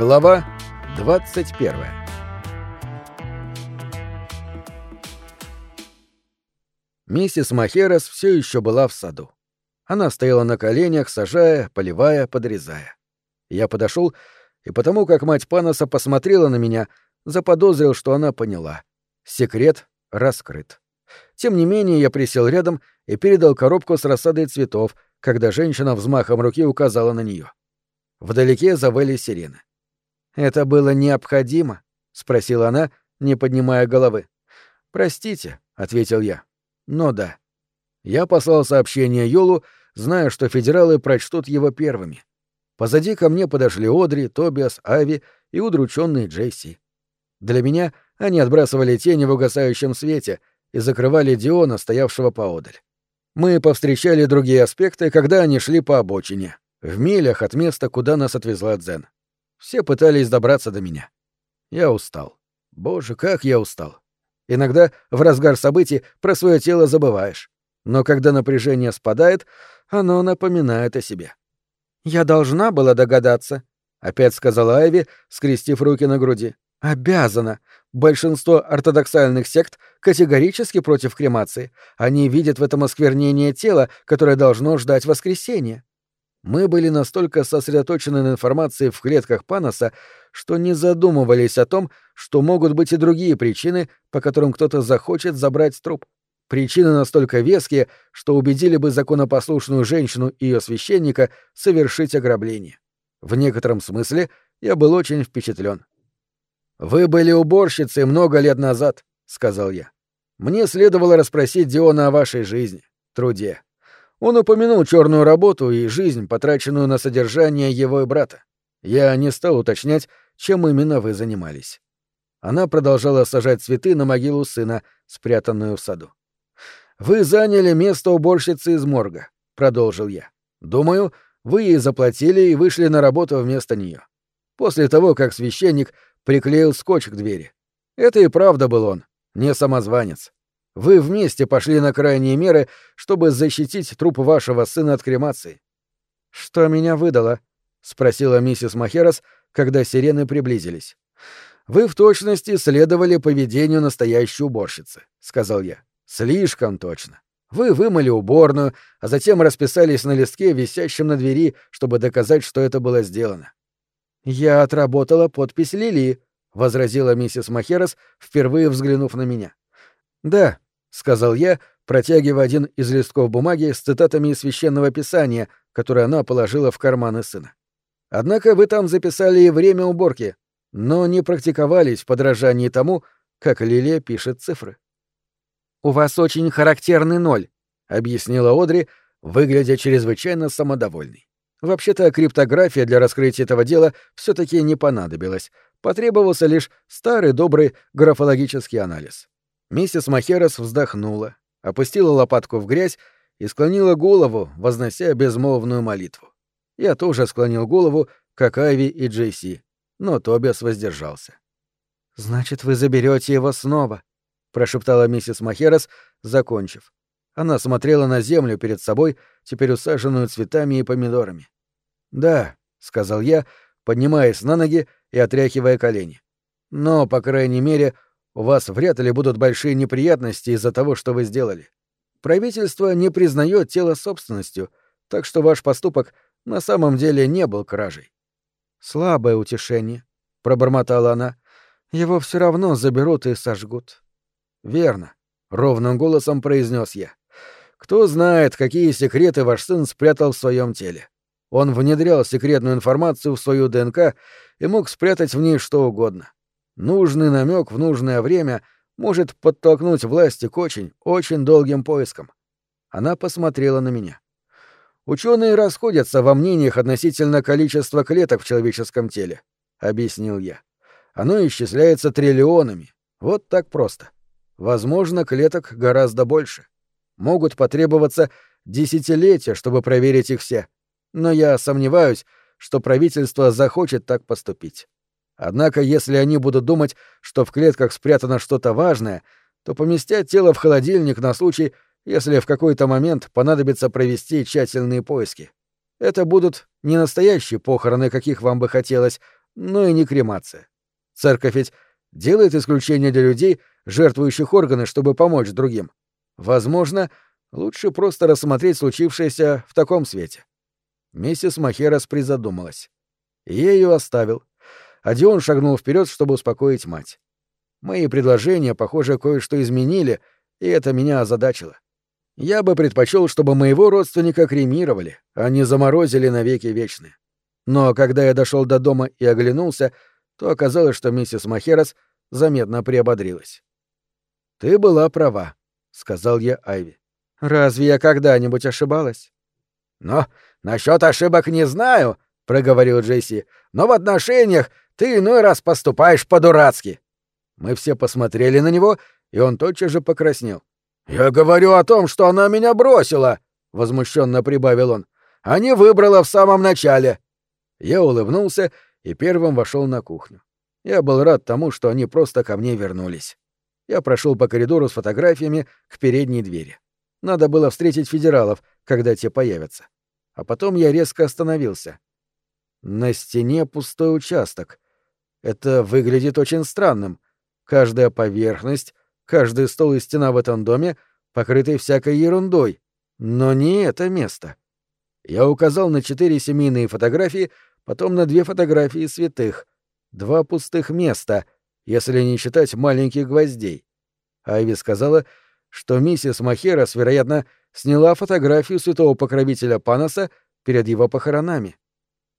Глава 21 Миссис Махерас все еще была в саду. Она стояла на коленях, сажая, поливая, подрезая. Я подошел, и потому как мать Паноса посмотрела на меня, заподозрил, что она поняла. Секрет раскрыт. Тем не менее, я присел рядом и передал коробку с рассадой цветов, когда женщина взмахом руки указала на нее. Вдалеке завыли сирены. «Это было необходимо?» — спросила она, не поднимая головы. «Простите», — ответил я. «Но да». Я послал сообщение Йолу, зная, что федералы прочтут его первыми. Позади ко мне подошли Одри, Тобиас, Ави и удрученный Джейси. Для меня они отбрасывали тени в угасающем свете и закрывали Диона, стоявшего поодаль. Мы повстречали другие аспекты, когда они шли по обочине, в милях от места, куда нас отвезла Дзен. Все пытались добраться до меня. Я устал. Боже, как я устал. Иногда в разгар событий про свое тело забываешь. Но когда напряжение спадает, оно напоминает о себе. «Я должна была догадаться», — опять сказала Айви, скрестив руки на груди. «Обязана. Большинство ортодоксальных сект категорически против кремации. Они видят в этом осквернение тела, которое должно ждать воскресения. Мы были настолько сосредоточены на информации в клетках Паноса, что не задумывались о том, что могут быть и другие причины, по которым кто-то захочет забрать труп. Причины настолько веские, что убедили бы законопослушную женщину и ее священника совершить ограбление. В некотором смысле я был очень впечатлен. «Вы были уборщицей много лет назад», — сказал я. «Мне следовало расспросить Диона о вашей жизни, труде. Он упомянул черную работу и жизнь, потраченную на содержание его и брата. Я не стал уточнять, чем именно вы занимались». Она продолжала сажать цветы на могилу сына, спрятанную в саду. «Вы заняли место уборщицы из морга», — продолжил я. «Думаю, вы ей заплатили и вышли на работу вместо нее. После того, как священник приклеил скотч к двери. Это и правда был он, не самозванец. Вы вместе пошли на крайние меры, чтобы защитить труп вашего сына от кремации. Что меня выдало? спросила миссис Махерас, когда сирены приблизились. Вы в точности следовали поведению настоящей уборщицы, сказал я. Слишком точно. Вы вымыли уборную, а затем расписались на листке, висящем на двери, чтобы доказать, что это было сделано. «Я отработала подпись Лилии», — возразила миссис Махерас, впервые взглянув на меня. «Да», — сказал я, протягивая один из листков бумаги с цитатами из священного писания, которое она положила в карманы сына. «Однако вы там записали и время уборки, но не практиковались в подражании тому, как Лилия пишет цифры». «У вас очень характерный ноль», — объяснила Одри, выглядя чрезвычайно самодовольной. Вообще-то криптография для раскрытия этого дела все таки не понадобилась. Потребовался лишь старый добрый графологический анализ. Миссис Махерас вздохнула, опустила лопатку в грязь и склонила голову, вознося безмолвную молитву. Я тоже склонил голову, как Айви и Джейси, но Тобиас воздержался. «Значит, вы заберете его снова», — прошептала миссис Махерас, закончив. Она смотрела на землю перед собой, теперь усаженную цветами и помидорами. «Да», — сказал я, поднимаясь на ноги и отряхивая колени. «Но, по крайней мере, у вас вряд ли будут большие неприятности из-за того, что вы сделали. Правительство не признает тело собственностью, так что ваш поступок на самом деле не был кражей». «Слабое утешение», — пробормотала она. «Его все равно заберут и сожгут». «Верно», — ровным голосом произнес я. Кто знает, какие секреты ваш сын спрятал в своем теле. Он внедрял секретную информацию в свою ДНК и мог спрятать в ней что угодно. Нужный намек в нужное время может подтолкнуть власти к очень, очень долгим поискам. Она посмотрела на меня. Ученые расходятся во мнениях относительно количества клеток в человеческом теле, объяснил я. Оно исчисляется триллионами. Вот так просто. Возможно, клеток гораздо больше. Могут потребоваться десятилетия, чтобы проверить их все. Но я сомневаюсь, что правительство захочет так поступить. Однако, если они будут думать, что в клетках спрятано что-то важное, то поместят тело в холодильник на случай, если в какой-то момент понадобится провести тщательные поиски. Это будут не настоящие похороны, каких вам бы хотелось, но и не кремация. Церковь ведь делает исключение для людей, жертвующих органы, чтобы помочь другим. Возможно, лучше просто рассмотреть случившееся в таком свете. Миссис Махерас призадумалась. Ее оставил, а Дион шагнул вперед, чтобы успокоить мать. Мои предложения, похоже, кое-что изменили, и это меня озадачило. Я бы предпочел, чтобы моего родственника кремировали, а не заморозили навеки вечные. Но когда я дошел до дома и оглянулся, то оказалось, что миссис Махерас заметно приободрилась. «Ты была права», — сказал я Айви. «Разве я когда-нибудь ошибалась?» «Но насчет ошибок не знаю», — проговорил Джесси. «Но в отношениях ты иной раз поступаешь по-дурацки». Мы все посмотрели на него, и он тотчас же покраснел. «Я говорю о том, что она меня бросила», — возмущенно прибавил он, — «а не выбрала в самом начале». Я улыбнулся и первым вошел на кухню. Я был рад тому, что они просто ко мне вернулись. Я прошел по коридору с фотографиями к передней двери. Надо было встретить федералов, когда те появятся. А потом я резко остановился. На стене пустой участок. Это выглядит очень странным. Каждая поверхность, каждый стол и стена в этом доме покрыты всякой ерундой. Но не это место. Я указал на четыре семейные фотографии, потом на две фотографии святых. Два пустых места, если не считать маленьких гвоздей. Айви сказала, что миссис Махерас, вероятно, сняла фотографию святого покровителя Паноса перед его похоронами.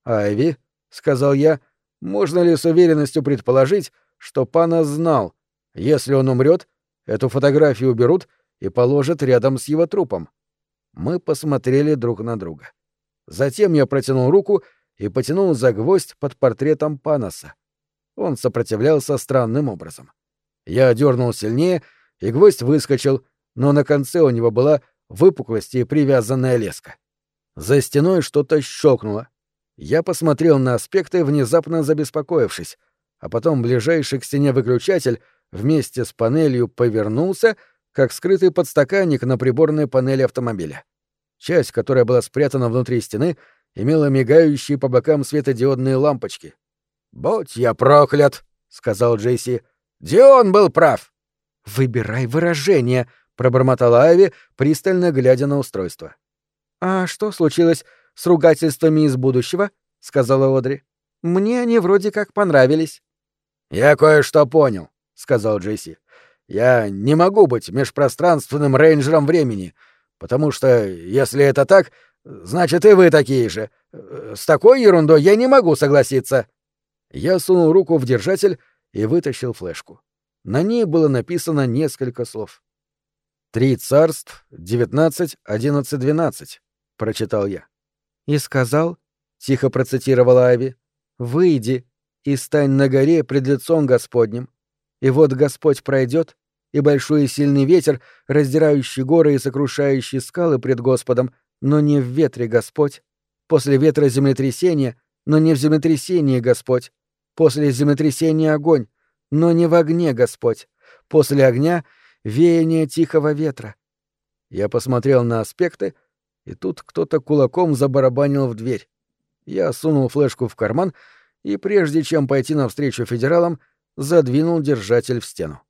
«Айви», — сказал я, — «можно ли с уверенностью предположить, что Панос знал, если он умрет, эту фотографию уберут и положат рядом с его трупом. Мы посмотрели друг на друга. Затем я протянул руку и потянул за гвоздь под портретом Паноса. Он сопротивлялся странным образом. Я дернул сильнее, и гвоздь выскочил, но на конце у него была выпуклость и привязанная леска. За стеной что-то щелкнуло. Я посмотрел на аспекты, внезапно забеспокоившись — а потом ближайший к стене выключатель вместе с панелью повернулся, как скрытый подстаканник на приборной панели автомобиля. Часть, которая была спрятана внутри стены, имела мигающие по бокам светодиодные лампочки. «Будь я проклят!» — сказал Джейси. «Дион был прав!» «Выбирай выражение!» — пробормотала Ави, пристально глядя на устройство. «А что случилось с ругательствами из будущего?» — сказала Одри. «Мне они вроде как понравились». «Я кое-что понял», — сказал Джесси. «Я не могу быть межпространственным рейнджером времени, потому что, если это так, значит, и вы такие же. С такой ерундой я не могу согласиться». Я сунул руку в держатель и вытащил флешку. На ней было написано несколько слов. «Три царств, девятнадцать, одиннадцать, двенадцать», — прочитал я. «И сказал», — тихо процитировала Ави, — «выйди, и стань на горе пред лицом Господним. И вот Господь пройдет, и большой и сильный ветер, раздирающий горы и сокрушающий скалы пред Господом, но не в ветре Господь. После ветра землетрясение, но не в землетрясении Господь. После землетрясения огонь, но не в огне Господь. После огня — веяние тихого ветра. Я посмотрел на аспекты, и тут кто-то кулаком забарабанил в дверь. Я сунул флешку в карман — и прежде чем пойти навстречу федералам, задвинул держатель в стену.